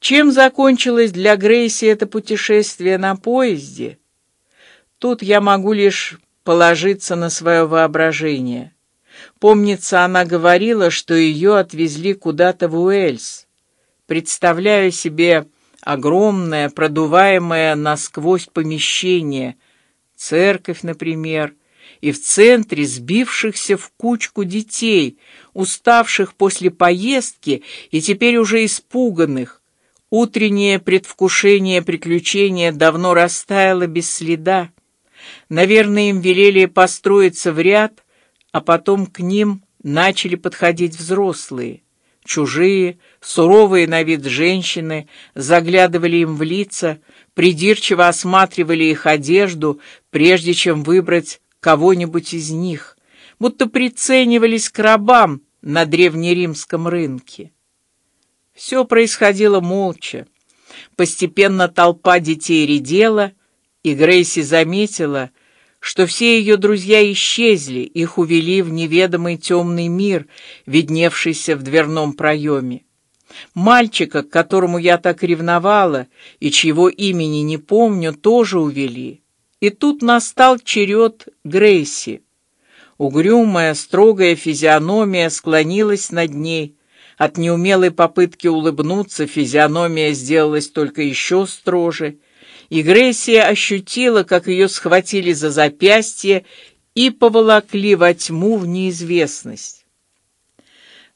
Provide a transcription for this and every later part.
Чем закончилось для Грейси это путешествие на поезде? Тут я могу лишь положиться на свое воображение. Помнится, она говорила, что ее отвезли куда-то в Уэльс. Представляю себе огромное, продуваемое насквозь помещение, церковь, например, и в центре сбившихся в кучку детей, уставших после поездки и теперь уже испуганных. Утреннее предвкушение приключения давно растаяло без следа. Наверное, им велели построиться в ряд, а потом к ним начали подходить взрослые. Чужие, суровые на вид женщины заглядывали им в лица, придирчиво осматривали их одежду, прежде чем выбрать кого-нибудь из них, будто приценивались к рабам на древнеримском рынке. Все происходило молча. Постепенно толпа детей редела, и Грейси заметила, что все ее друзья исчезли, их увели в неведомый темный мир, видневшийся в дверном проеме. Мальчика, к которому я так ревновала и чьего имени не помню, тоже увели. И тут настал черед Грейси. Угрюмая, строгая физиономия склонилась над ней. От неумелой попытки улыбнуться физиономия сделалась только еще строже и Грейсия ощутила, как ее схватили за запястье и поволокли во тьму в неизвестность.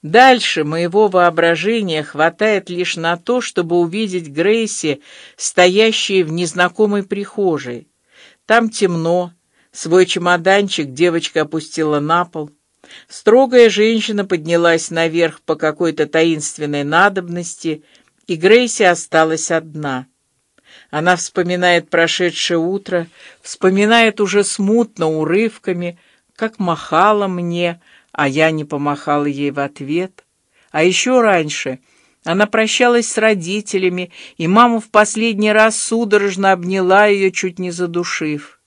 Дальше моего воображения хватает лишь на то, чтобы увидеть Грейси, стоящей в незнакомой прихожей. Там темно, свой чемоданчик девочка опустила на пол. Строгая женщина поднялась наверх по какой-то таинственной надобности, и Грейси осталась одна. Она вспоминает прошедшее утро, вспоминает уже смутно урывками, как махала мне, а я не помахала ей в ответ. А еще раньше она прощалась с родителями, и мама в последний раз судорожно обняла ее, чуть не задушив.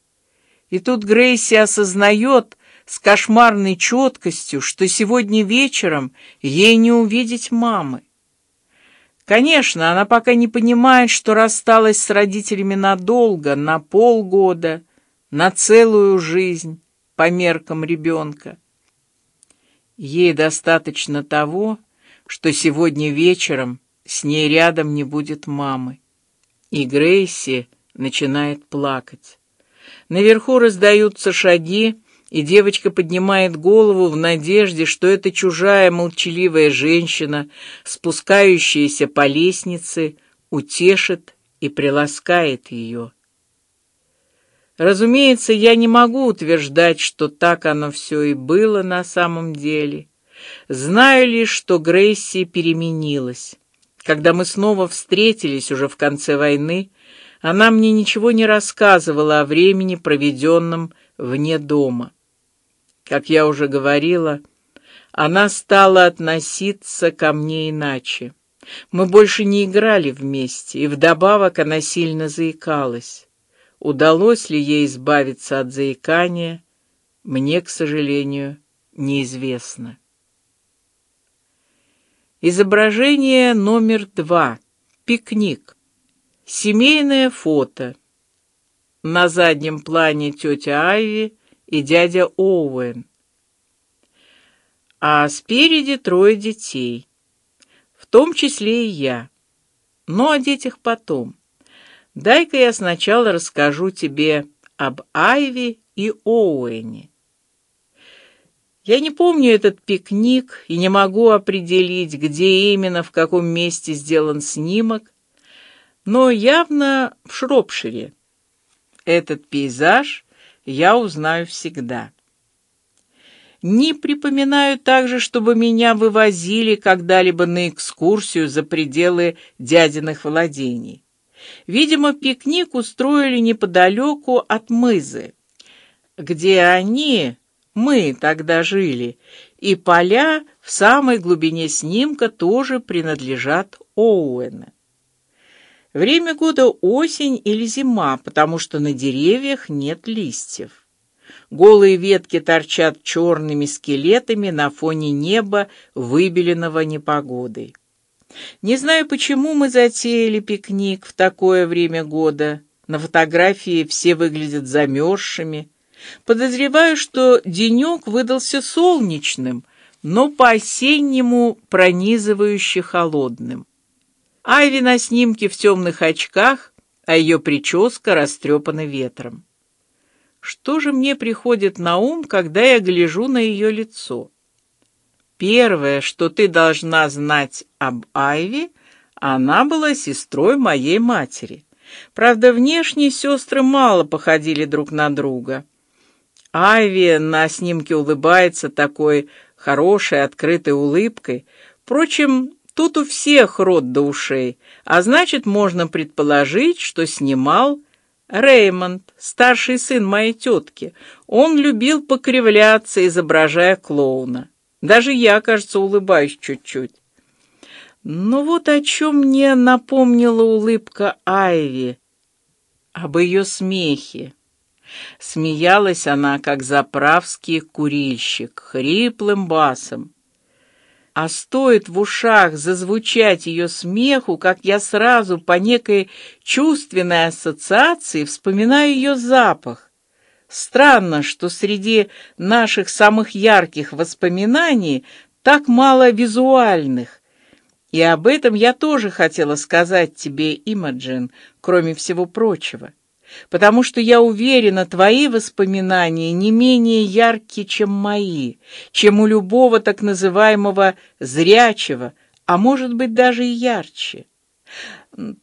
И тут Грейси осознает с кошмарной четкостью, что сегодня вечером ей не увидеть мамы. Конечно, она пока не понимает, что рассталась с родителями надолго, на полгода, на целую жизнь по меркам ребенка. Ей достаточно того, что сегодня вечером с ней рядом не будет мамы. И Грейси начинает плакать. Наверху раздаются шаги, и девочка поднимает голову в надежде, что эта чужая молчаливая женщина, спускающаяся по лестнице, утешит и приласкает ее. Разумеется, я не могу утверждать, что так оно все и было на самом деле. Знаю лишь, что Грейси переменилась. Когда мы снова встретились уже в конце войны, она мне ничего не рассказывала о времени, проведенном вне дома. Как я уже говорила, она стала относиться ко мне иначе. Мы больше не играли вместе, и вдобавок она сильно заикалась. Удалось ли ей избавиться от заикания, мне, к сожалению, неизвестно. Изображение номер два. Пикник. Семейное фото. На заднем плане тетя Айви и дядя Оуэн. А спереди трое детей, в том числе и я. Но о детях потом. Дай-ка я сначала расскажу тебе об Айви и Оуэне. Я не помню этот пикник и не могу определить, где именно, в каком месте сделан снимок, но явно в Шропшире. Этот пейзаж я узнаю всегда. Не припоминаю также, чтобы меня вывозили когда-либо на экскурсию за пределы дядиных владений. Видимо, пикник устроили неподалеку от мызы, где они, мы тогда жили, и поля в самой глубине снимка тоже принадлежат Оуэна. Время года осень или зима, потому что на деревьях нет листьев. Голые ветки торчат черными скелетами на фоне неба, выбеленного непогодой. Не знаю, почему мы затеяли пикник в такое время года. На фотографии все выглядят замерзшими. Подозреваю, что денек выдался солнечным, но по-осеннему пронизывающе холодным. Айви на снимке в темных очках, а ее прическа растрепана ветром. Что же мне приходит на ум, когда я гляжу на ее лицо? Первое, что ты должна знать об Айви, она была сестрой моей матери. Правда, внешне сестры мало походили друг на друга. Айви на снимке улыбается такой хорошей, открытой улыбкой. Впрочем, Тут у всех рот до ушей, а значит, можно предположить, что снимал Реймонд, старший сын моей тетки. Он любил покривляться, изображая клоуна. Даже я, кажется, улыбаюсь чуть-чуть. Но вот о чем мне напомнила улыбка Айви, об ее смехе. Смеялась она, как заправский курильщик, хриплым басом а стоит в ушах зазвучать ее смеху, как я сразу по некой чувственной ассоциации вспоминаю ее запах. Странно, что среди наших самых ярких воспоминаний так мало визуальных. И об этом я тоже хотела сказать тебе, Имаджин, кроме всего прочего потому что я уверена, твои воспоминания не менее яркие, чем мои, чем у любого так называемого зрячего, а может быть даже и ярче.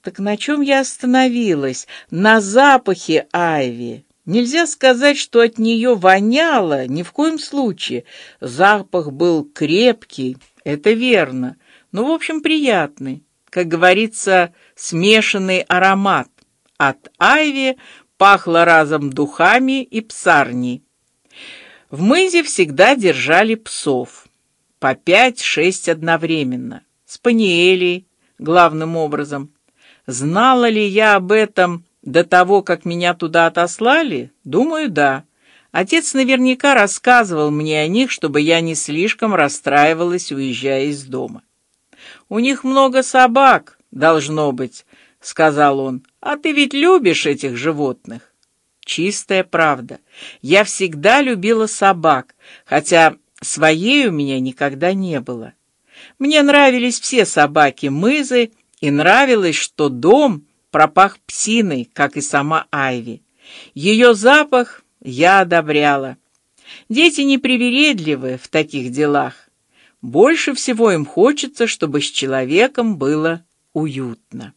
Так на чем я остановилась? На запахе Айви. Нельзя сказать, что от нее воняло, ни в коем случае. Запах был крепкий, это верно, но в общем приятный, как говорится, смешанный аромат. От Айви пахло разом духами и псарней. В мызе всегда держали псов, по пять-шесть одновременно, спаниелей главным образом. Знала ли я об этом до того, как меня туда отослали? Думаю, да. Отец наверняка рассказывал мне о них, чтобы я не слишком расстраивалась, уезжая из дома. У них много собак, должно быть, сказал он. А ты ведь любишь этих животных. Чистая правда. Я всегда любила собак, хотя своей у меня никогда не было. Мне нравились все собаки Мызы, и нравилось, что дом пропах псиной, как и сама Айви. Ее запах я одобряла. Дети непривередливы в таких делах. Больше всего им хочется, чтобы с человеком было уютно.